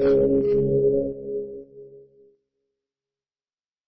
Thank you.